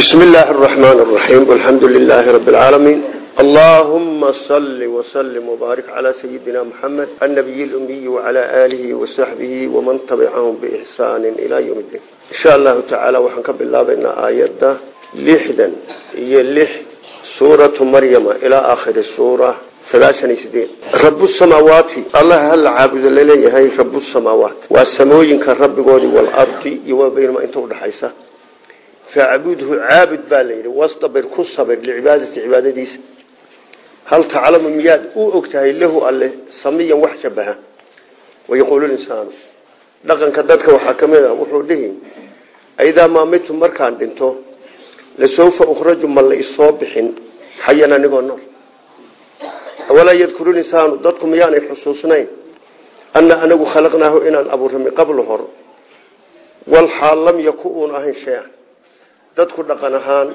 بسم الله الرحمن الرحيم والحمد لله رب العالمين اللهم صل وسلم وبارك على سيدنا محمد النبي الأمي وعلى آله وصحبه ومن تبعهم بإحسان إلى يوم الدين إن شاء الله تعالى وحنك بالله بأن آيات لحدا هي لح سورة مريم إلى آخر السورة سلاشن سدين رب السماوات الله هل عابد facbudhu caabud baa la yidhi wastabir ku sabir licibaadati cibaadadiisa hal taclamu miyaad u ogtahay lahu alle samiyan wax shabaha wayaquulu insaanu dhaqanka dadka waxaa ka mid a wuxuu dhihi aidaa maamitu markaan dhinto lasawfa ukhraju ma la isoo bixin xayan anigoo nool walaa yadkuru insaanu dadku miyaanay xusuusnayn ana anagu khalaqnaahu inaan abuurra min qablu hor wal xaal lam yaku uun ahayn shay-an dadku dhaqan ahaan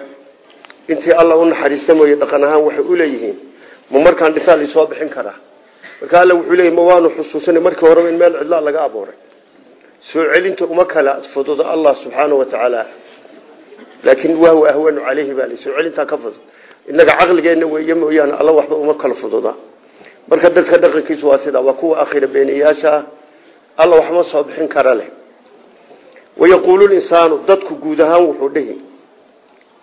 intii alla u naxariista mooye dhaqan ahaan waxay u leeyihiin ma markaan dhisaa laisoo bixin karaa marka alla wuxuu leeyay ma waanu xusuusanay markii horeba in meel cidlaa laga abuuray soo celinta uma kala fududa allah subxaanau watacaala laakiin wahwa ahwanu caleyhi baa soo celintaa ka fudud. Innaga caqligeenna weeye mooyaane alla waxba uma kala fududa. Marka dadka dhaqankiisu waa sidaa waa kuwa akhira beeniyaasha alla waxma soo bixin kara leh. Wayaquulu linsaanu dadku guud ahaan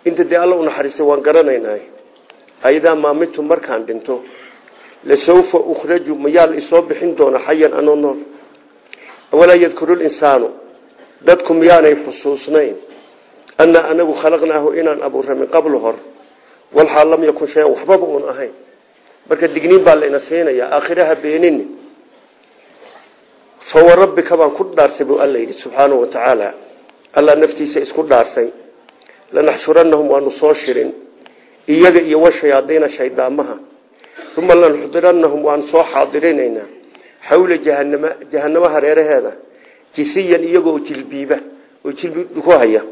inta dee alla u naxariistay waan garanaynaa aidaa maamitu markaan dhinto. Lasawfa ukhraju mayaa la isoo bixin doona xayan anoo nool. Awalaa yadkuru linsaanu dadku miyaanay xusuusnayn. Annaa anagu khalaqnaahu inaan abuurra min qablu hor walxaal lam yakun shayan waxbaba uun ahayn. Marka digniin baa layna siinayaa aakhiraha beenini fawarabbika baan ku dhaarsay buu alla yidhi subxaanahu wa tacaala. Alla naftiisa isku dhaarsay lanaxshurannahum waanu soo shirin iyaga iyo washayaadiina shaydaamaha uma lanuxdirannahum waanu soo xaadirinaynaa xawla jahanama jahanamo hareeraheeda jisiyan iyagoo jilbiiba oo jilbi ku haya.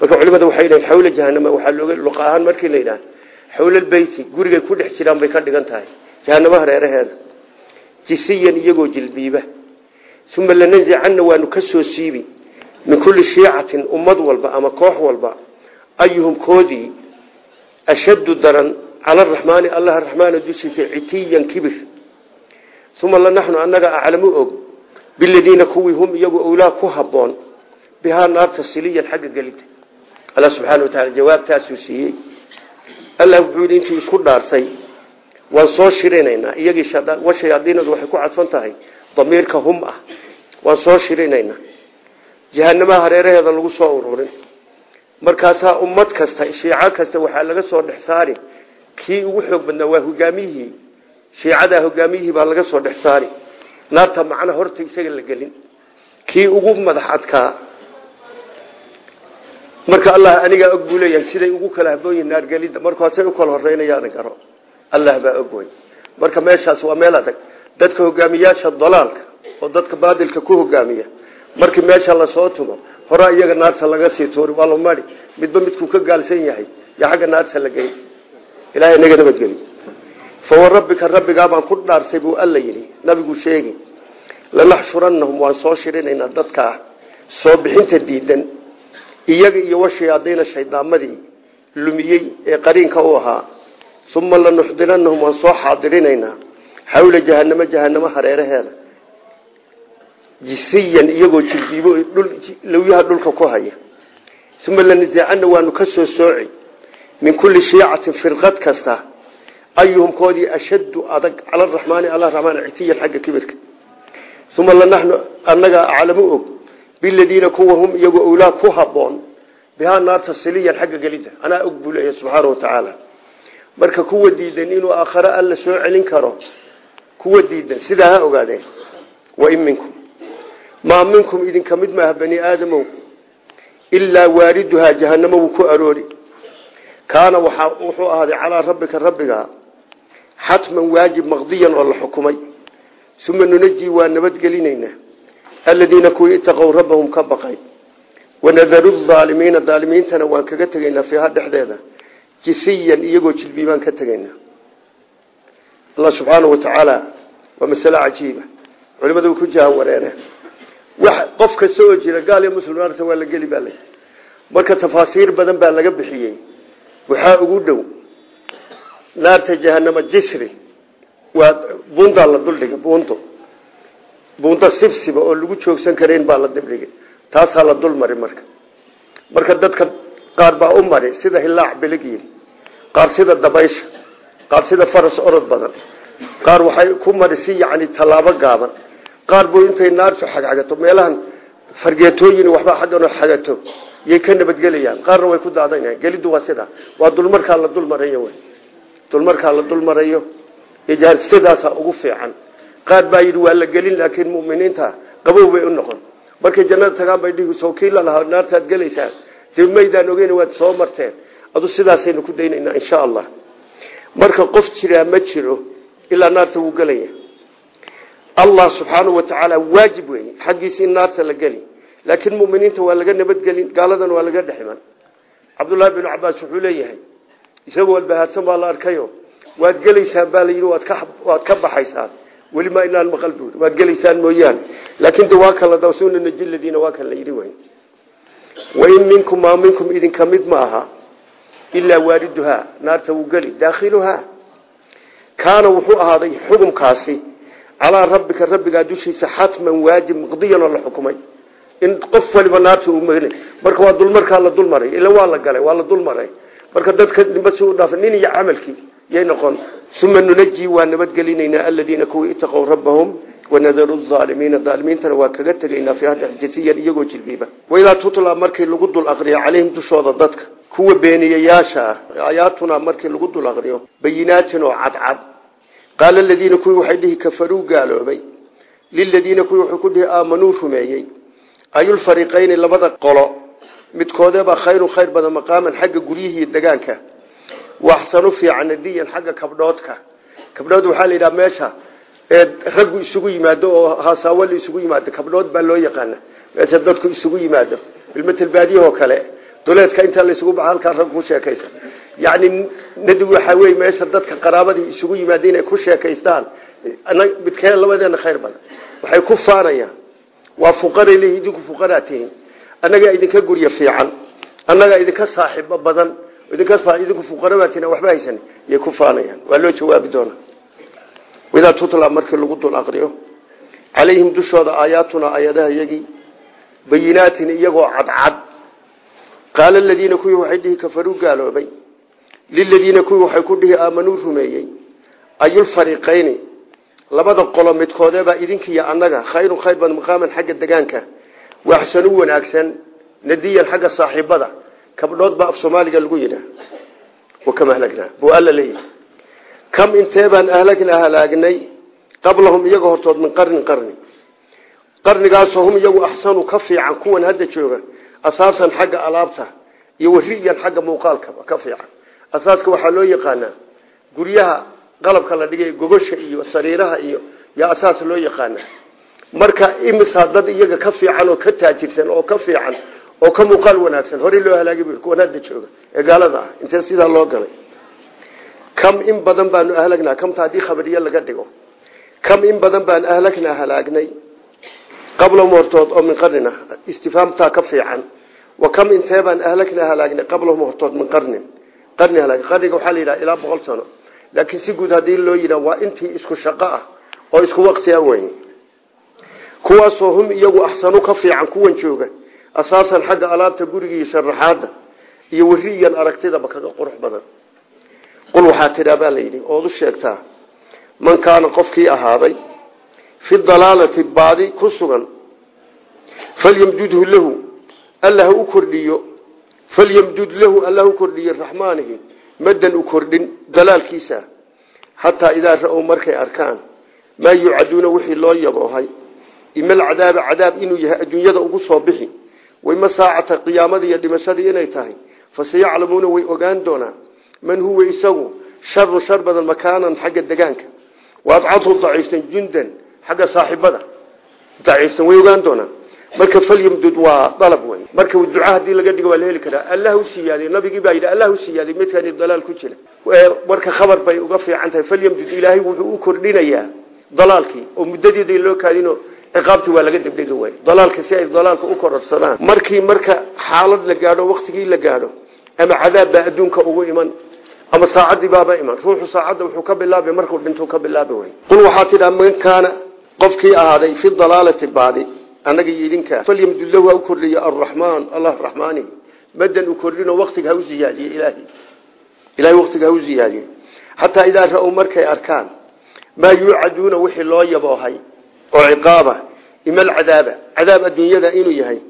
Marka culimada waxay dhahen xawla jahanama waxaa looga luqa ahaan markii la yidhaha xawlalbeyti gurigay ku dhex jiraan bay ka dhigan tahay jahanamo hareeraheeda jisiyan iyagoo jilbiiba. Waanu ka soo siibi min kulli shiicatin walba ama koox ayuhum koodii ashaddu daran cala araxmaani allah raxmaana dushiisa citiyan kibir uma lanaxnu annaga aclamu og biladiina kuwii hum iyagu owlaa ku habboon bihaa naarta siliyan xagga gelida alla subxana wa taala jawaabtaasuu siiyey allah wuxuu yidhi intii isku dhaarsay waan soo shirinaynaa iyagii washayaadiinadu waxay ku cadfan tahay damiirka hum ah waan soo shirinaynaa jahanamaha hareeraheeda markaasaa ummad kasta shiico kasta waxaa laga soo dhex saari. Kii ugu xoog badnaa waa hogaamiyihii shiicadaa hogaamiyihii baa laga soo dhex saari. Naarta macna horta isaga la gelin. Kii ugu madax adkaa. Marka allah anigaa og buu leeyahay siday ugu kala habooyihin naargelidda markaasay u kala horeynayaana garo. Allah baa og wey marka meeshaas waa meel adag. Dadka hogaamiyaasha dalaalka oo dadka baadilka ku hogaamiya. Markii meesha la soo tumo horaa iyaga naarta laga sii tuuri waa la midba midkuu ka gaalsan yahay yo xagga naarta la gey ilahay naga nabadgeli fawarabbika rabbigaabaan ku dhaarsay buu alla yidhi nabigu sheegi lanaxshurannahum waan soo shirinaynaa dadkaa soo bixinta diidan. Iyaga iyo washayaadiina shaydaamadii lumiyey ee qariinka u ahaa. Uma lanuxdirannahum waan soo xaadirinaynaa xawla jahanamo jahanamo hareeraheeda jisiyan iyagoo jilbiibo lawyaha dhulka ku haya. Uma lanazicana waanu ka soo sooci min kulli shiicatin firqad kasta ayuhum koodii ashaddu adag cala araxmaani alla raxmaan citiyan xagga kibirka. Uma lanaxnu annaga aclamu og biladiina kuwa hum iyagoo owlaa ku habboon bihaa naarta siliyan xagga gelidda anaa og buu leeyahay subxaana wa tacaala. Marka kuwa diidan inuu aakhare alla soo celin karo kuwa diidan sidaa ha ogaadeen. Wain minkum maa minkum idinka mid maaha bani aadamow ilaa waariduhaa jahanamo wuu ku aroori. Kaana wuxuu ahaaday calaa rabbika rabbiga xatman waajib maqdiyan oo la xukumay. Uma nunajii waa nabadgelinaynaa aladiina kuwii itaqow rabbahum ka baqay. Wanadaru aalimiina aalimiintana waan kaga tegaynaa fiiha dhexdeeda jisiyan iyagoo jilbiibaan ka tegaynaa. Allah subxaana wa tacaala waa masale cajiiba culimadu ku jahan qof kasta oo jira gaal iyo muslim naarta waa la geli baa marka tafaasiir badan baa laga bixiyey. Waxaa ugu dhow naarta jahanama jisri waa bundaa la duldhigay bundo bundo sibsiba oo lagu joogsan karayn baa la dibdhigay taasaa la dul mari marka. Marka dadka qaar baa u mari sida hilaac biligyi qaar sida dabaysha qaar sida faras orod badan. Qaar waxay ku mari yani tallaabo gaaban qaar buu intay naartu xagxagato meelahan fargeetooyin waxbaa xagganoo xagato yay ka nabadgelayaan. Qaarna way ku daadanayaan gelidu waa sidaa. Waa dulmarkaa la dulmarayo dulmarkaa la dulmarayo sidaasaa ugu fiican. Qaar baa yidhi waa la gelin laakiin muminiinta qabow bay u noqon. Markay jannada tagaan bay dhihi soo kii lalahaa naartaad gelaysaan. Dee maydaan ogeyn waad soo marteen. Adu sidaasaynu ku daynaynaa insha allah. Marka qof jiraa ma jiro ilaa naarta wuu gelaya allah subxaanau watacaala waajib wey xaggiisa in naarta la geli. Laakiin muminiinta waa laga nabadgelin gaaladan waa laga dheximan cabdullaahi binu cabaas wuxuu leeyahay isagoo walbahaadsan baa la arkayo waad gelaysaan baa layidhi waad ka baxaysaan welimaa inaan maqal buuri waad gelaysaan mooyaane. Laakiin de waa kala dawsuna najiladiina waa kan la yidhi wey wain minkum maa minkum idinka mid ma aha ilaa waariduhaa naarta wuu calaa rabbika rabbigaa dushiisa xatman waajib maqdiyan oo la xukumay in qof waliba naarta mel marka waa dulmarkaa la dulmaray ila waa la galay waa la dulmaray marka dadka nimba si u dhaafa nin iyo camalkii yay noqon uma nunaji waa nabadgelinaynaa aladiina kuwii itaqow rabbahum wanadaru aalimiina aalimiintana waa kaga tegaynaa fi jasiyan iyagoo jilbiiba waidaa tutla markii lagu dul aqriyo calayhim dushooda dadka kuwa beeniyayaasha ah aayaatuna markii lagu dul aqriyo bayinaatin oo cadcad qaala aladiina kuwii waxay dhihi kafaruu gaaloobay liladiina kuwii wuxuu ku dhihi aamanuu rumeeyey ayulfariqayni labada qolo midkoodeebaa khayrun khayr badan maqaaman xagga guryihiiyo degaanka waaxsanu fiican nadiyan xagga kabdhoodka. Kabdhood waxaa la yidhaha meesha ee raggu isugu yimaado oo haasaawo la isugu yimaado kabdhood baa loo yaqaana meesha dadku isugu yimaado ilmatalbaadiyahoo kale duleedka intaa laysugu baxa halkaa rag ku sheekaysa yacni nadi waxaa wey meesha dadka qaraabadii isugu yimaada inay ku sheekaystaan. Midkee labadeena khayr badan. Waxay ku faanayaan. Waa fuqaray leeyihiin idinku fuqaraa tihiin. Idinka guryo fiican. Annagaa idinka saaxiibo badan. Idinku fuqara baa tihiin waxba haysan. Yay ku faanayaan. Waa loo jawaabi doonaa idaa tutla markii lagu dul aqriyo. Calayhim dushooda aayaatuna ayadaha iyagii bayinaatin iyagoo cadcad. Qaala aladiina kuwii waxay dhihi kafaruu gaaloobay liladiina kuwii waxay ku dhihi aamanuu rumeeyey. Ayulfariqayni labada qolo midkoodeebaa idinkiiyo annaga khayrun khayr badan maqaaman xagga degaanka waaxsanu wanaagsan nadiyan xagga saaxiibada. Kabdhood baa af soomaaliga lagu yidhaah wakam ahlagnaa buu alla leeyahay. Kam intee baan ahlagnaa halaagnay qablahum iyaga hortood min qarnin qarni. Qarnigaasoo hum iyagu axsanu ka fiican kuwan hadda jooga asaasan xagga alaabta iyo wariyan xagga muuqaalkaba ka asaaska waxaa loo yaqaanaa guryaha qalabka la dhigay gogosha iyo sariiraha iyo yaa asaas loo yaqaana marka imisaa dad iyaga ka fiican oo ka taajirsan oo ka fiican oo ka muuqaal wanaagsan horey loo halaagay bu kuwan hadda ee gaalada ah intee sidaa loo galay? Kam in badan baanu ahlagnaa kamta haddii khabariye laga dhigo. Kam in badan baan ahlagnaa halaagnay qablahum hortood oo min qarnin ah ka fiican. Wa kam intee baan ahlagnaa halaagnay qablahum hortood min qarnin qarni halaag qarniga waxaa la yidhaha ilaa boqol sano. Laakiin si guud haddii loo yidhaha waa intii isku shaqo ah oo isku waqtiya weyn kuwaasoo hum iyagu axsanu ka fiican kuwan jooga asaasan xagga alaabta guriga iyo sharaxaadda iyo wariyan aragtidaba kaga qurux badan. Qul waxaa tidhaa baa layidhi ood u sheegtaa man kaana qofkii ahaaday fi dalaalati baadi ku sugan falyamdudhu lahu alla u kordhiyo falyamdud lahu alla ha u kordhiyo raxmaanihi madan u kordhin dalaalkiisa. Xataa idaa ra'ow markay arkaan maa yucaduuna wixii loo yaboohay? Ima alcadaaba cadaab inuu yahay adduunyada ugu soo bixi? Wayma saacata qiyaamadii iyo dhimashadii inay tahay? Faseyaclamuuna way ogaan doonaan man huwa isagu? Sharu shar badan makaanan xagga degaanka waadcadhu daciifsan jundan xagga doonaan marka falyamdud waa dalab wey marka duca haddii laga dhigo waa la heli karaa. Allah u siyaadiy nabigii baa yidhi allah u siyaadiy midkani dalaal ku jira. Marka khabar bay uga fiican tahay. Falyamdud ilaahay wuxuu u kordhinayaa dalaalkii oo muddadeeda loo kaadino ciqaabtii waa laga degdegi waay dalaalka si ay dalaalka u kororsadaan. Markii marka xaalad la gaadho waktigii la gaadho ama cadaab baa adduunka ugu iman ama saacadii baaba iman ruuxu saacadda wuxuu ka bilaabi markuu dhintuu ka bilaabi way. Qul waxaa tidhaa man kaana qofkii ahaaday fi dalaalati baadi annaga iyo idinka. Falyamdudlahu ha u arraxmaan allah raxmaani madan u kordhino waktiga ha u ziyaadiye ilaahi. Ilahay waktiga ha idaa markay arkaan maa yuucaduuna wixii loo yaboohay oo ciqaaba ima alcadaaba. Cadaab adduunyada inuu yahay.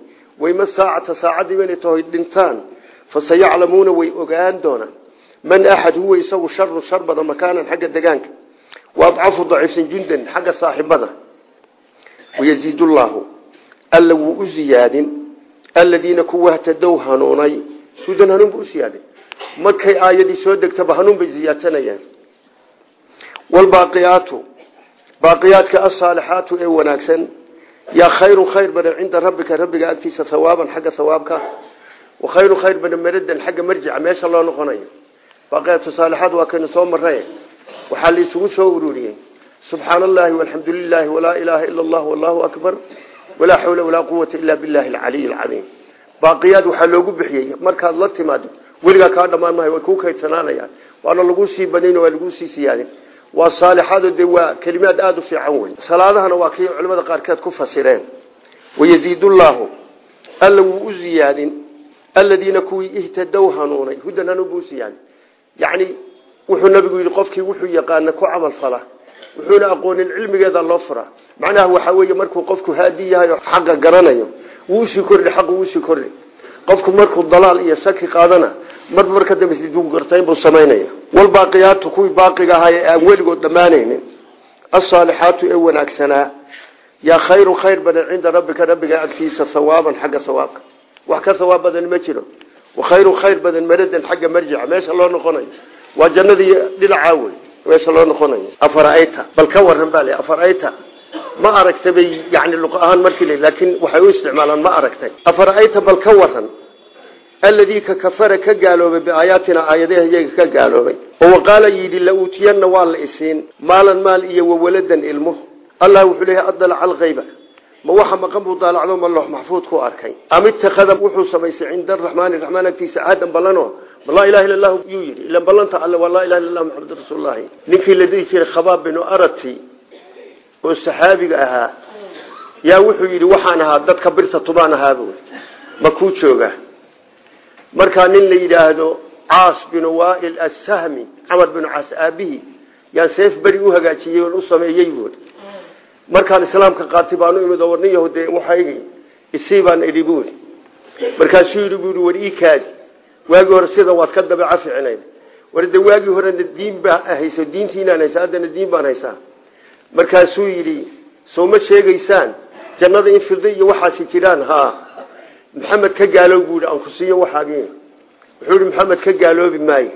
Wayma saacata saacaddiiba inay tahay dhintaan. Fasayaclamuuna way ogaan doonaan. Man axad huwa isagu sharu shar badan makaanan xagga wa adcafu daciifsan jundan xagga saaxibada wayaziid llaahu alla wuu u ziyaadin aladiina kuwa htadow hanuunay hudan hanuun buu u siyaadin. Markay aayadii soo degtaba hanuun bay ziyaadsanayaan wlbaaqiyaatu baaqiyaadka asaalixaatu ee wanaagsan yaa khayru khayr badan cinda rabbika rabbiga agtiisa hawaaban xagga hawaabka wa khayru khayr badan maradan xagga marjica meesha loo noqonayo. Baaqiyaatu saalixaad waa kaynu soo marray. Waxaa la isugu soo ururiyey. Subxaana allahi walxamdu lilaahi walaa ilaaha ila allah wallahu akbar walaa xawla walaa quwata ila billahi alcaliy alcadiim baaqiyaad waxaa loogu bixiyey markaad la timaado weligaa kaa dhammaan mahay way kuu kaydsanaanayaan waana laguu sii badayn waa laguu sii siyaadin. Waa saalixaado dee waa kelimaad aada u fiican wey salaadahana waa kii culimada qaarkeed ku fasireen. Wayaziidullaahu alla wuu u ziyaadin aladiina kuwii ihtadow hanuunay hudan hanuun buu wuxuuna aqoonin cilmigeeda loo furaa macnaha waxaa weeye markuu qofku haadi yahay oo xaqa garanayo wuu u sii kordhi xaqu wuusii kordhi qofku markuu dalaal iyo shaki qaadana mar marka dambe gartayn buu samaynaya walbaaqiyaatu kuwii baaqiga ahaa ee aan weligood dhammaanaynin. Asaalixaatu ee wanaagsanaa. Yaa khayru khayr badan cinda rabbika rabbiga agtiisa hawaaban xagga hawaabka wax ka hawaab badan ma jiro. Wa khayru khayr badan maradan xagga marjica. Meesha loo noqonayo. Waa jannadii dhinacaa wey meesha loo noqonayo. Afarayta bal ka waran baa le afarayta ma aragtay bay yani luq ahaan markii l laakiin waxay u isticmaalaan ma aragtay. Afarayta bal ka waran alladii ka kafara ka gaaloobay biaayaatina aayadaha iyaga ka gaaloobay. Oo waqaala yidhi la uutiyanna waa la isiin. Maalan maal iyo wawaladan ilmo. Allah wuxuu leeyahay adalaca alkayba ma waxa maqan buu daalacdo ma loox ku arkay. Am wuxuu samaystay cinda araxmaani raxmaan agtiisa caadan ballano ma laa ilaha illa llahu yuu yidhi. Ilan ballanta alle waa laa ilaha illa llah maxamed rasuulullahi ninkii la dhihi jiray khabaab binu arati oo saxaabiga ahaa yaa wuxuu yidhi waxaan ahaa dadka birta tubaan ahaabuu ma kuu jooga markaa nin la yidhaahdo caas binu waail assahmi camar binu caas aabihii yaan seef beri u hagaajiyey oon u sameeyey buui markaan islaamka qaatay baanu imid waagii hore sida waad ka dabeeca ficinayd war de waagii horena diin baa hayso diintiinaan haysa haddana diin baan haysaa markaasuu yidhi soo ma sheegaysaan jannada in firda iyo waxaasi jiraan haa maxamed ka gaaloob buu yidhi ku siiyo waxaagii. Wuxuu maxamed ka gaaloobi maayo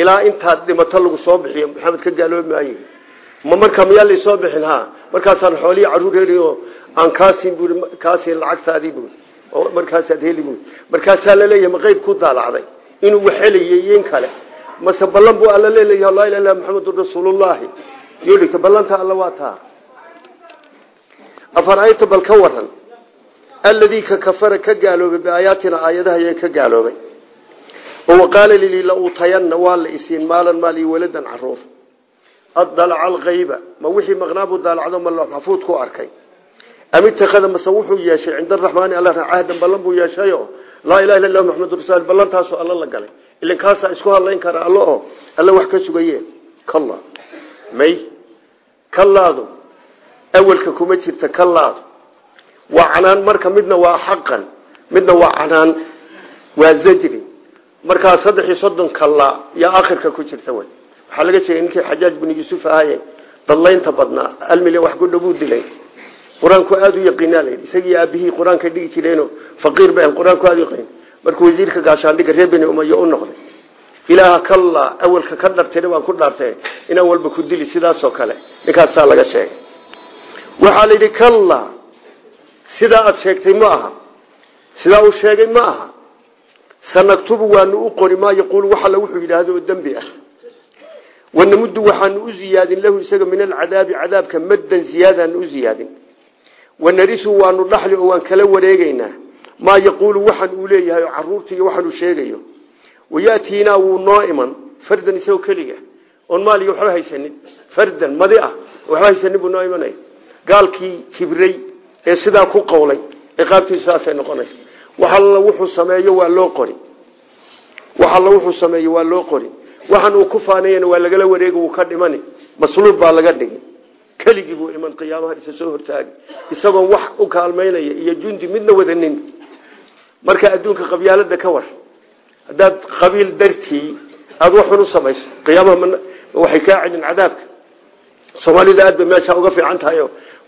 ilaa intaad dhimato lagu soo bixiyo maxamed ka gaaloobi maayo ma markaa miyaa laysoo bixin ha. Markaasaan xoolihii carruur heli oo aan kaasin bui kaasin lacagtaadii bui oo markaasaad heli bui markaasaa la leeyahay ma qeyb ku daalacday? Inuu wax helayay in kale. Mase ballan buu alla leeleeyahay laa illa maxamedun rasuulullahi yo dhigta ballanta alla waa taa. Afarayta bal ka waran alladii ka kafara ka gaaloobay biaayaatina aayadaha yee ka gaaloobay. Oo waqaala lili la uutayanna waa la isiin maalan maal iyo waladan carruur adalaca alkayba ma wixii maqnaabuu daalacdo ma maxfuud ku arkay am itakada mase wuxuu yeeshay cinda araxmaani alla cahdan ballan buu yeeshayo. Laa ilaha illa lah maxamadu rasul ballantaasu alla la galay. Ilan kaasaa isku hadlayn kara alla oo alla wax ka sugaye. Kalla. May. Kallaadu. Awelka kuma jirta kallaadu. Waa canaan marka midna waa xaqan midna waa canaan waa zajri. Markaa saddex iyo soddon kallaa yaa akhirka ku jirta wey waxaa laga sheegay ninkii xajaaj binu yuusuf qur'aanku aada u yaqiinaa layidhi isagii aabihii qur'aanka dhigi jireeno faqiir ba qur'aanku aada u yaqiin. Markuu wasiirka gaashaandhiga reer beni umayo u noqday. Ilaaha kallaa awelka ka dhartay baan ku dhaartay in awalba ku dili sidaasoo kale. Ninkaasaa laga sheegay. Waxaa la yidhi kallaa sidaa aada sheegtay ma aha. Sidaa uu sheegay ma aha. Sanaktubu waanu u qori maa yaquulu wax alla wuxuu yidhaahdo oo dembi ah. Wanamuddu waxaanu u ziyaadin lahu isaga min alcadaabi cadaabka maddan ziyaadaanu u ziyaadin wanarisu waanu dhaxli oo waan kala wareegeynaa maa yaquulu waxaan uu leeyahay oo carruurta iyo waxaan uu sheegayo. Wayaatiinaa wuu noo iman fardan isagoo keliga. Oon maal iyo waxba haysanin fardan madi ah waxba haysanin buu noo imanaya gaalkii kibray ee sidaa ku qowlay ciqaabtiisu saasay noqonaysa. Wax alla wuxuu sameeyo waa loo qori. Wax alla wuxuu sameeyo waa loo keligii buu iman qiyaamaha isa soo hortaagi isagoon wax u kaalmaynaya iyo jundi midna wadanin. Marka adduunka qabyaalada ka war haddaad qabiil dartii aada waxun u samayso. Qiyaamaha waxay kaa celin cadaabka. Soomaalida aad bay uga fiican tahay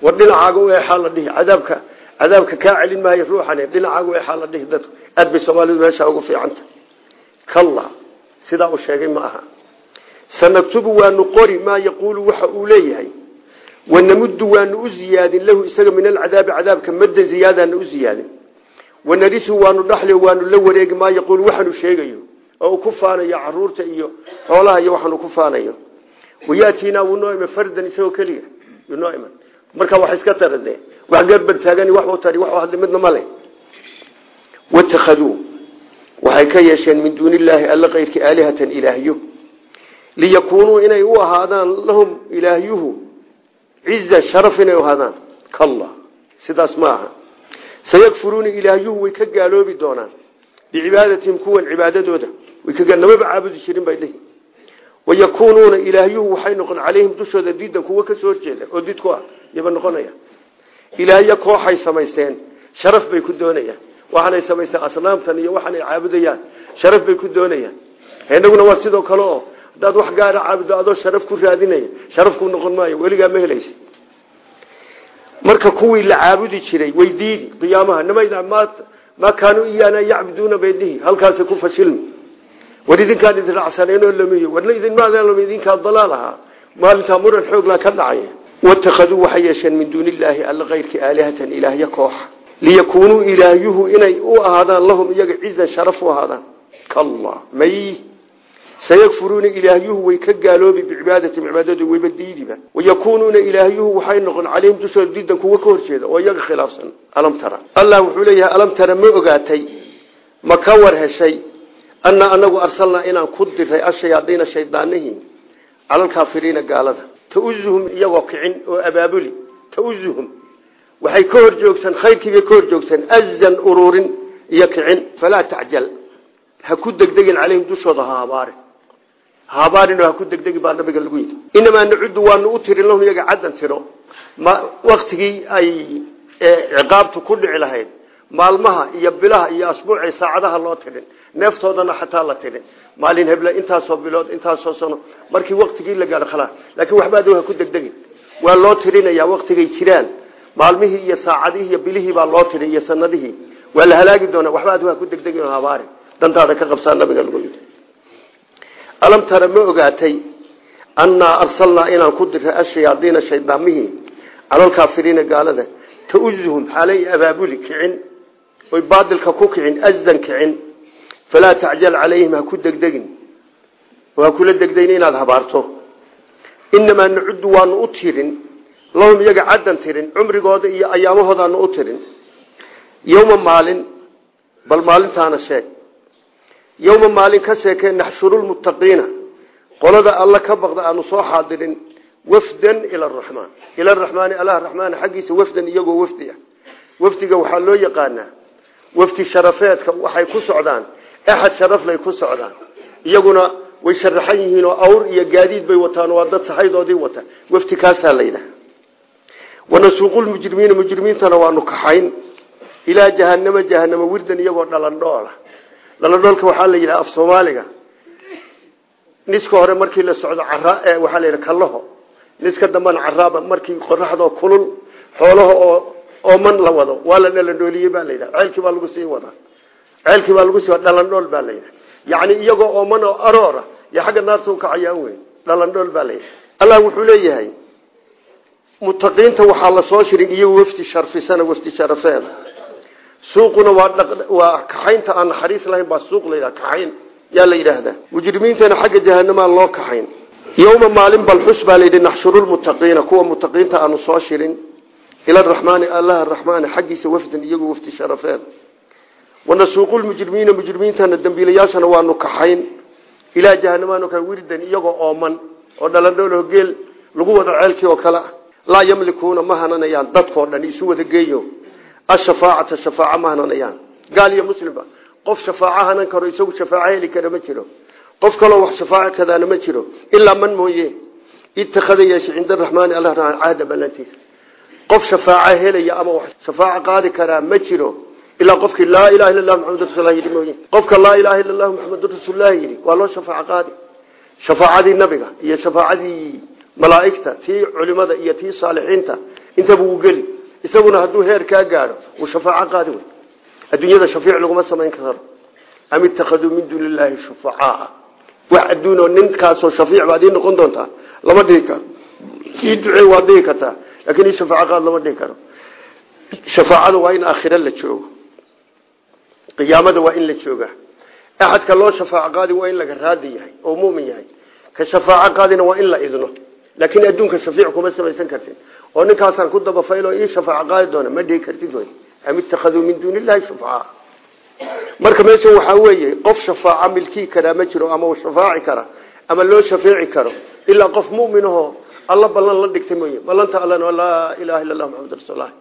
war dhinacaaga u eexaa la dhihi cadaabka cadaabka kaa celin maayo ruuxan dhinacaaga u eexaa la dhihi dadku. Aad bay soomaalidu meesha uga fiican tahay. Kalla sidaa uu sheegay ma aha. Sanaktubu waanu qori maa yaquulu waxa uu leeyahay wanamuddu waanu u ziyaadin lahu isaga min alcadaabi cadaabka maddan ziyaadaana u ziyaadin wanarisu waanu dhaxli waanu la wareegi maa yaquulu waxaanu sheegayo oo uu ku iyo xoolaha iyo waxaanu ku faanayo. Wayaatiinaa wuu noo fardan isagoo keliga yuu noo iman wax iska tarade wax garbar taagani waxu tari waxu hadli midna male watakhaduu waxay ka yeesheen min duuni illaahi alla kayrki aalihatan ilaahyo liyakuunuu inay u ahaadaan lahum ilaahyuhu ciza sharaf inay u ahaadaan kalla sidaas ma aha sayakfuruuna ilaahyuhu way ka gaaloobi doonaan bicibaadatihim kuwan cibaadadooda namaba caabudi jirin dhihi wayakuunuuna ilaahyuhu waxay noqon calayhim dushooda diidan kuwa ka soo horjeeda oo did ku ah yaba noqonaya ilaahyo kooxay samaysteen sharaf bay ku doonayaan waxaanay samaysteen asnaamtan iyo waxaanay caabudayaan sharaf bay ku doonayaan inaguna waa sidoo kale haddaad wax gaara caabudo adoo sharaf ku raadinaya sharaf ku noqon maayo weligaa ma helaysa. Marka kuwii la caabudi jiray way diidi qiyaamaha nimayda maa kaanuu iyaana yacbuduuna bay dhihi halkaasay ku fashilmi. War idinkaan idin racsaneenoo lamiy warna idinmaadaalm idinkaa dalaal ahaa. Maalintaa muran xooglaa ka dhacaya. Watakhaduu waxay yeesheen min duuni illaahi alla kayrki aalihatan ilaahyo kooxa liyakuunuu ilaahyuhu inay u ahaadaan lahum iyaga cizan sharaf u ahaadaan. Kalla may sayakfuruuna ilaahyuhu way ka gaaloobi bicibaadatim cibaadadu wayba diidiba. wayakuunuuna ilaahyuhu waxay noqon calayhim dushooda diidan kuwa ka horjeeda. oo iyaga khilaafsan alam tara. Allah wuxuu leeyahay alam tara ma ogaatay ma ka war heshay annaa anagu arsalnaa inaan ku diray ashayaadiina shaydaanihii calalkaafiriina gaalada. tauzuhum iyagoo kicin oo abaabuli. tauzuhum waxay ka hor joogsan khayrkiibay ka hor joogsan azan ururin iyo kicin. falaa tacjal ha ku ha habaarinoo ha ku degdegin baa nabiga lagu yidhi. Inamaa nacudu waanu u tirin lahum iyaga caddan tiro. Waktigii ay ciqaabtu ku dhici lahayd. Maalmaha iyo bilaha iyo asbuuci saacadaha loo tirin. Neeftoodana xataa la tirin. Maalin heble intaasoo bilood intaasoo sano. Markii waktigii la gaadho khalaas. Laakiin waxba adu ha ku degdegin waa loo tirinayaa waktigay jiraan. Maalmihii iyo saacadihii iyo bilihii baa loo tirin iyo sanadihii. Waa la halaagi doonaa. Waxba ha ku degdegin oo habaarin dantaada ka qabsaa nabiga lagu yidhi alam tara ma ogaatay annaa arsalnaa inaan ku diray ashayaadiina shaydaamihii calalkaafiriina gaalada. Tauzuhum xaalay abaabuli kicin oy baadilka ku kicin azan kicin. Falaa tacjal calayhim ha ku degdegin. Oo ha kula degdayn inaad habaarto. Inamaa nacudu waanu u tirin lahum iyaga caddan tirin cumrigooda iyo ayaamahoodaanu u tirin. Yowma maalin bal maalintaana sheeg yowma maalin ka sheekee naxshurulmuttaqiina qolada alla ka baqda aanu soo xaadirin wafdan ila araxmaan ila araxmaani allah raxmaan xaggiisa wafdan iyagoo wafdi ah. Wafdiga waxaa loo yaqaanaa wafdi sharafeedka waxay ku socdaan axad sharaflay ku socdaan. Iyaguna way sharaxan yihiin oo awr iyo gaadiid bay wataan waa dad saxaydoodii wata. Wafdi kaasaa la yidhaha wanasuuqulmujrimiina mujrimiintana waanu kaxayn. Ilaa jahanama jahanama wirdan dhalandhoolka waxaa la yidhaha af soomaaliga. Niska hore markii la socdo waxaa la yidhaha kallaho niska dambana caraaba markii qoraxdoo kulul xoolaha oo ooman la wado waa la dhalandhooliyey baa la yidhaha. Ceelkii baa lagu sii wadaa ceelkii baa lagu sii wada dhalandhool baa la yidhaha. Yacni iyagoo ooman oo aroora iyo xagga naarta u kacayaan wey dhalandhool baa la yidhaha. Allah wuxuu leeyahay mutaqiinta waxaa la soo shirin iyo wafdi sharfisana wafdi sharafeeda suuquna waa kaxaynta aan naxariis lahayn baa suuq la yidhaha kaxayn yaa la yidhaahdaa. Mujrimiintana xagga jahanamaa loo kaxayn. Yowma maalin balxus baa layidhi naxshurulmuttaqiina kuwa mutaqiinta aanu soo shirin. Ila araxmaani allaha raxmaani xaggiisa wafdan iyagoo wafdi sharafeen wanasuuqu lmujrimiina mujrimiintana dembiilayaashana waanu kaxayn. Ilaa jahanamaanu ka wirdan iyagoo ooman oo dhalandhoolo geel lagu wado ceelkii oo kale ah. Laa yamlikuuna ma hananayaan dadkoo dhan isu wada geeyo ashafaacata shafaaca ma hananayaan gaal iyo muslimba qof shafaaco hanan karo isagu shafaaco heli kara ma jiro. Qof kaloo wax shafaaco kadaana ma jiro. Ilaa man mooye. Ittakhada yeeshay cinda araxmaani alla raaan caada ballantiisa qof shafaaco helaya ama wax shafaaco qaadi karaa ma jiro. Ilaa qofkii laa ilaha illa allah maxamadu rasulah yidhi mooye. Qofka laa ilaha illa allahu maxamadu rasuullah yidhi waa loo shafaaco qaadi. Shafaacadii nabiga iyo shafaacadii malaa'igta tii culimada iyo tii saalixiinta intaba wuu geli isaguna hadduu heer kaa gaadho wuu shafaaco qaadi wey adduunyada shafiic laguma samayn karo. Am ittakhaduu min duuni illaahi shufacaa wax adduunoo ninkaasoo shafiic baad ii noqon doontaa lama dhihi ii ducee waad dhihi kartaa laakiin ii qaad lama dhihi karo. Shafaacada waa in aakhiro la joogo. Qiyaamada waa in la jooga axadka loo shafaaco qaadi waa in laga raadi oo yahay. Ka shafaaco qaadina waa in la idno laakiin adduunka shafiic kuma samaysan kartid oo ninkaasaan ku dabafayl oo ii shafaaco qaadi doona ma dhihi kartid wey am ittakhaduu min duuni shufcaa marka meeshan waxaa weeye qof shafaaco milkii karaa ma jiro ama shafaaci kara ama loo shafeeci karo ilaa qof muminahoo alla ballan la dhigtay mooye ballanta allana laa ilaha illa allah maxamad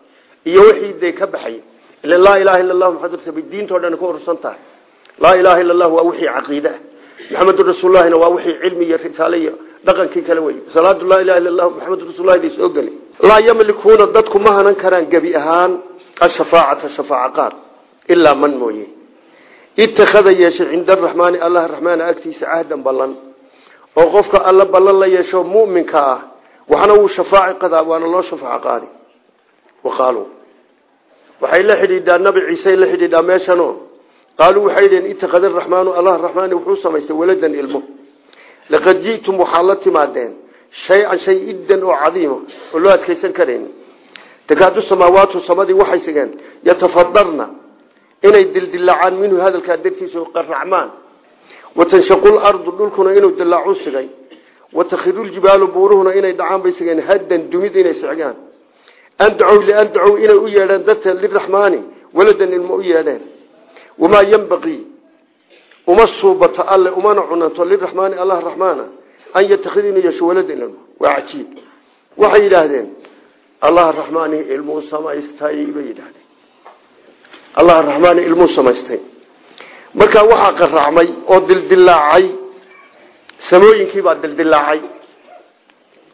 iyo wixii dee ka baxay ila laa ilaha illa allah maxamad rasul ku urursan tahay ilaha illa waa wixii caqiida maxamedun rasuullahina waa wixii cilmi iyo risaale iyo dhaqankii kale wey salaatu laa ilaha illa allah maxamedun rasuullahi bay soo geli laa yamlikuuna dadku ma hanan karaan gebi ahaan ashafaacata shafaaca qaad ilaa man mooye. Ittakhada yeeshay cinda araxmaani allah raxmaana agtiisa cahdan ballan. Oo qofka alla ballan la yeesho muminka ah waxna wuu shafaaci qadaa waana loo shafaaco qaadi. Waqaaluu waxay la xidhiidhaa nabi qaaluu waxay dhaheen ittakhada araxmaanu allah raxmaani wuxuu samaystay waladan ilmo laqad ji'tum waxaad la timaadeen shay-an shay iddan oo cadiima oo loo adkaysan karayn takaadu samaawaatu samadii waxay sigeen yatafadarna inay dildilacaan minhu hadalkaa dartiisa qaracmaan watanshaqu lardu dhulkuna inuu dilaacu sigay watakhiru ljibaalu buuruhuna inay dhacaan bay sigeen haddan dumid inay sicgaan andacow liandacow inay u yeedheen darteed liraxmaani waladan ilmo u yeedheen wamaa yembaqii uma suubato alle umana cunanto liraxmaani allah raxmaana an yatakid inuu yeesho waladan ilmo waa cajiib waxay yidhaahdeen allah raxmaani ilmuu samaystay bay yidhahdeen allah raxmaani ilmuu samaystay markaa waxaa qaracmay oo dildilaacay samooyinkii baa dildilaacay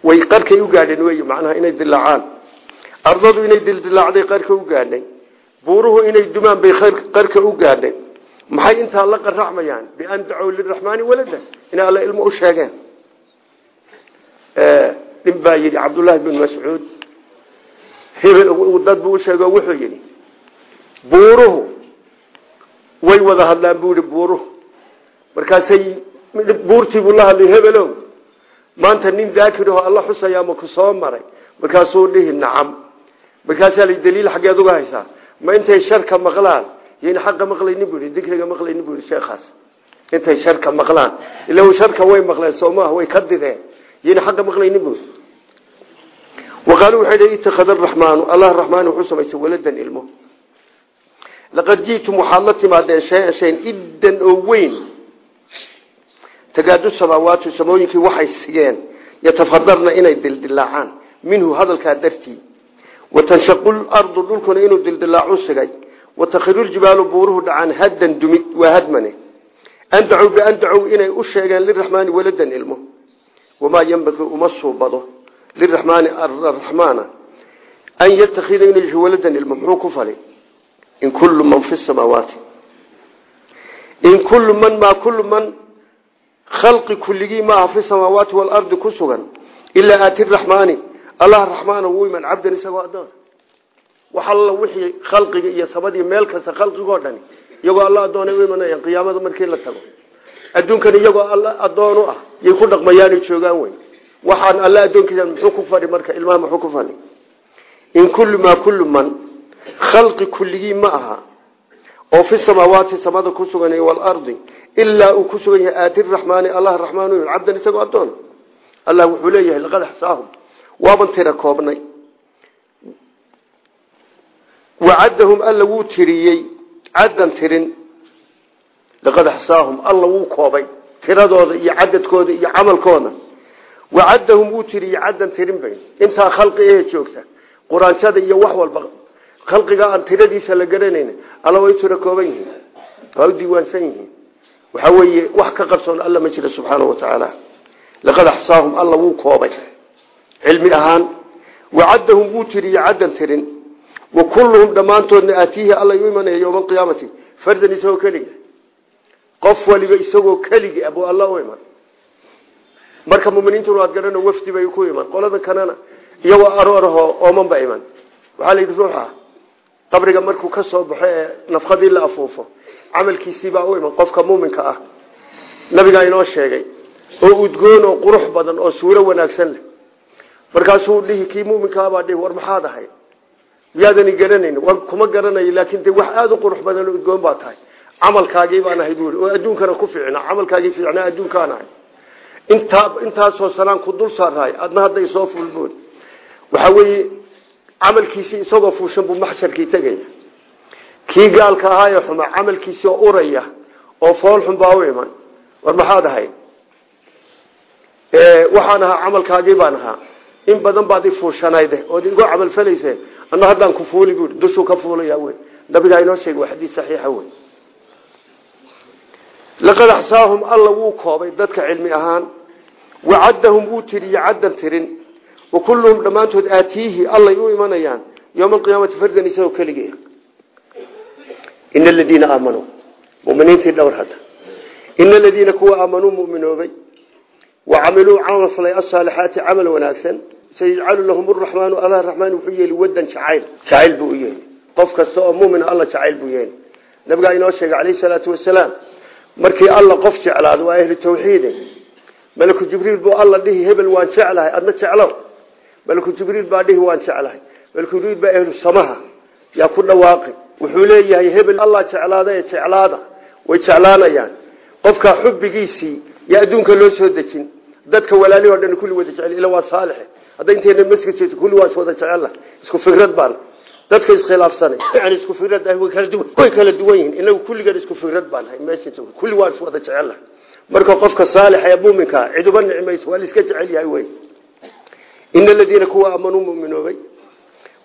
way qarkay u gaadheen wey macnaha inay dilaacaan ardadu inay dildilaacday qarka u gaadhay buuruhu inay dumaan bay qarka u gaadhay. Maxay intaa la qaracmayaan bian dacow liraxmaani walada. Inay alla ilmo u sheegeen. Nin baa yidhi cabdullaahi bin mascuud. Dad buu u sheego wuxuu yidhi buuruhu way wada hadlaan buu yihi buuruhu. Markaasay buurtii buu la hadlay hebelow maanta nin daakiraho alla xusaya ma ku soo maray? Markaasuu dhihi nacam. Markaasaa la daliil xaggeed uga haysaa ma intay sharka maqlaan? Yayna xaqa maqlayni buu yihi dikriga maqlayni buu yihi sheekhaas. Intay sharka maqlaan. Ila sharka way maqleen soo maaha way ka dideen. Yayna xaqa maqlayni buu yihi waqaaluu waxay dhi araxmaanu allah raxmaani wuxuu samaystay waladan ilmo. Laqad ji'tum waxaad la timaadeen shay-an oo weyn. Tagaadu samaawaatu samooyinkii waxay sigeen. Yatafadarna inay dildilaacaan minhu hadalkaa dartii watanshaqu lardu dhulkuna inuu dildilaacu sigay watakhiru ljibaalu buuruhu dhacaan haddan dumid waa hadmane andacow biandacow inay u sheegeen liraxmaani waladan ilmo. Wamaa yenbagii uma suubado liraxmaani araxmaana an yatakida inuu yeesho waladan ilmo muxuu ku falay? In kullu man fi samaawaati. In kullu man maa kullu man khalqi kulligii maaha fi samaawaati allah raxmaana wuu iman cabdan isagoo adoon wax alla wixii khalqiga iyo samadii meel kasta khalqigoo dhani. Iyagoo alla adoonay u imanayaan qiyaamada markii la tago. Adduunkan iyagoo alla adoon u ah yay ku dhaqmayaanay joogaan wey waxaan alla addoonkiisa muxuu ku fadhi marka ilmaha muxuu ku fadhi? In kullu maa kullu man khalqi kulligii ma aha oo fi samaawaati samada ku sugan waalardi ilaa uu ku sugan waaban tira koobnay. Wacaddahum alla wuu tiriyey caddan tirin. Laqad axsaahum alla koobay tiradooda iyo cadadkooda iyo camalkooda. Wacaddahum wuu tiriyey caddan tirin bay. Intaa khalqi ehe joogta quraanjada iyo wax walba. Khalqiga aan tiradiisa la garanayna alla way tiro kooban yihiin waa yihiin. Waxaa weeye wax ka qarsoon alla ma jira subxaanau watacaala laqad axsaahum alla koobay cilmi ahaan wacaddahum wuu tiriyey caddan tirin wa kulluhum dhammaantoodna aatiihi alla u imanaya yowma alqiyaamati fardan isagoo keliga qof waliba isagoo keligi abuu alla u iman. Marka muminiintuna waad garano wafdi bay ku iman. Qolada kanana iyagoo aroorahoo ooman ba iman. Waxaa la yidhi ruuxa qabriga markuu ka soo baxo ee nafqadii la afuufo camalkiisiibaa u iman qofka muuminka ah. Nabigaa inoo sheegay oo udgoon oo qurux badan oo suuro wanaagsan leh markaasuu dhihi kii muminkaabaa dhihi war maxaad ahayd miyaadani garanayn war kuma garanayo laakiin de wax aada u qurux badan oo udgoon baa tahay. Baan ahay buui oo adduunkana ku fiicnaa camalkaagii fiicnaa adduunkaan ahay. Intaa intaasoo sanaan ku dul saarahay adna hadday soo fulbood waxaa weeye camalkiisii isagoo fuushan buu maxsharkii tegaya. Kii gaalka ahaa ee xuma camalkiisii oo uraya oo fool xun baa u iman. War maxaad ahayd waxaan ahaa camalkaagii baan ahaa in badan baad i fuushanayde ood igu camalfalayse anna haddaan ku fuuli bui dushuu ka fuulaya wey. Nabigaa inoo sheegay waa xadiis saxiixa wey. Laqad axsaahum alla wuu koobay dadka cilmi ahaan. Wacaddahum wuu caddan tirin. Wa kulluhum dhammaantood aatiihi allay u imanayaan. Yowma alqiyaamati fardan isagoo keligii ina aladiina aamanuu muminiintii dhowr hadda. Ina aladiina kuwa aamanuu muminoobay. Wacamiluu camal falay asaalixaati camal wanaagsan sayajcalu lahum araxmaanu alla raxmaan wuxuu yeeli wadan jacayl jacayl buu u yeeli. Qof kasta oo mumin alla jacayl buu yeeli. Nabigaa inoo sheegay calayhi salaatu wasalaam markii alla qof jeclaado waa ahlu tawxiide malaku jibriil buu alla dhihi hebel waan jeclahay adna jeclo malaku jibriil baa dhihi waan jeclahay. Malaku jibriil baa ahlu samaha yaa ku dhawaaqi. Wuxuu leeyahay hebel allah jeclaada ee jeclaada way jeclaanayaan. Qofkaa xubbigiisii yaa adduunka loo soo dejin dadka walaalihi o hadday inteena jeeto kulli waa is wada jecella isku fikrad baan dadka iskhilaafsanay yani isku fikrad ah way kala duwan way kala duwan yihiin. Inagu kulligan isku fikrad baan hay meesha kulli waa is wada jecella marka qofka saalixa ee muuminka ciduba nicmayso waa iska jecel yahay wey ina aladiina kuwa aamanuu muminoobay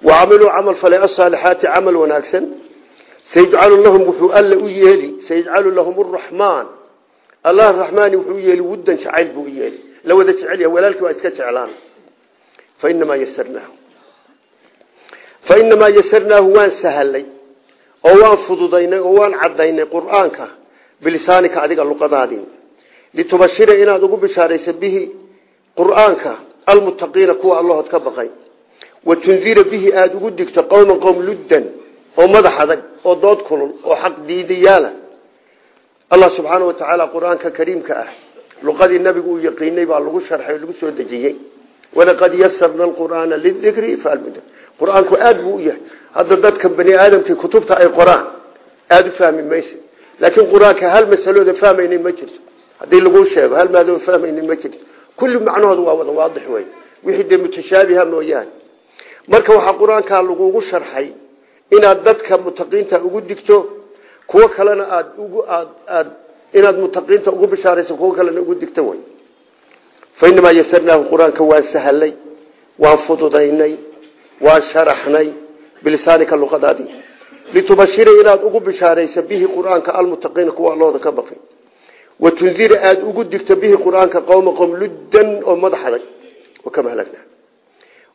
wacamiluu camal falay asaalixaati camal wanaagsan. Sayajcalu lahum wuxuu alla u yeeli. Sayajcalu lahum araxmaan allah raxmaani wuxuu yeeli wuddan jacayl buu yeeli. La wada jecel yahay walaalkii waa iska jeclaan fainamaa yasarnaahu fainamaa yasarnaahu waan sahalay oo waan fududaynay oo waan cadaynay qur'aanka bilisaanika adiga luqadaadii litubashira inaad ugu bishaaraysa bihi qur'aanka almuttaqiina kuwa allahood ka baqay wa tundira bihi aada ugu digto qowman qowm luddan oo madax adag oo dood kulul oo xaq diidayaala allah subxaana wa tacaala qur'aanka kariimka ah luqadii nabigu uu yaqiinay baa lagu sharxay oo lagu soo dejiyey walaqad yasarna alqur'aana lidikri falmud qur'aanku aada buu u yahay hadda dadka bani aadamkii kutubta ay qoraan aada u fahmi maysa laakiin qur'aanka hal masalooda fahmaynin ma jirto haddii lagu sheego hal maadoo fahmaynin ma jirto kulli macnahooda waa wada waadix wey wixii dee mutashaabiha mooyaane marka waxaa qur'aankaa lagugu sharxay inaad dadka mutaqiinta ugu digto kuwo kalena aad inaad mutaqiinta ugu bishaarayso kuwo kalena ugu digto wey fa inamaa yasarnaahu qur'aanka waan sahalay waan fududaynay waan sharaxnay bilisaanika luqadaadii. Litubashira inaad ugu bishaarayso bihi qur'aanka almutaqiina kuwa allooda ka baqi. Wa tundira aada ugu digto bihi qur'aanka qowma qowm luddan oo madax adag wakama halagnaa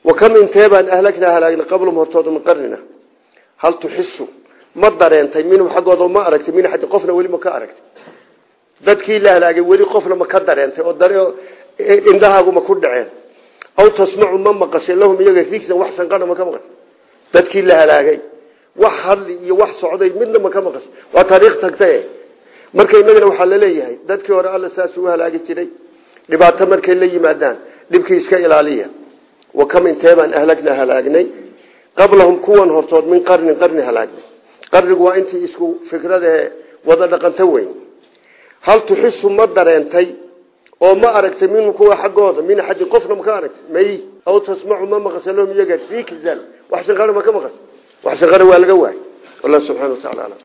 wa kam intee baan ahlagnaa halaagna qablum hortooda min qarnina? Hal tuxisu ma dareentay minhum xaggooda ma aragtay min xadi indhahaagu ma ku dhaceen. Aw tasmacu ma maqashay lahum iyaga rigsan wax sanqana ma ka maqashay dadkii la halaagay wax hadli iyo wax socday midna ma ka maqashay waa taariikh tagtae marka inagana waxaa la leeyahay dadkii hore alla saas ugu halaagi jiray. Dhibaato markay la yimaadaan dhibkii iska ilaaliya. Wa kam intee baan halaagnay qablahum kuwan hortood min qarnin qarni halaagnay qarnigu waa intii isku fikradae wada dhaqanta weyn. Hal tuxisu ma dareentay oo ma aragtay minhum kuwa xaggooda min axadin qofna ma ka aragtay may. Aw tasmacu ma maqasha lahum iyaga rikzan wax shanqana ma ka maqasha wax shaqana waa laga waayay. Allah subxana wa tacala